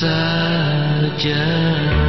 saja.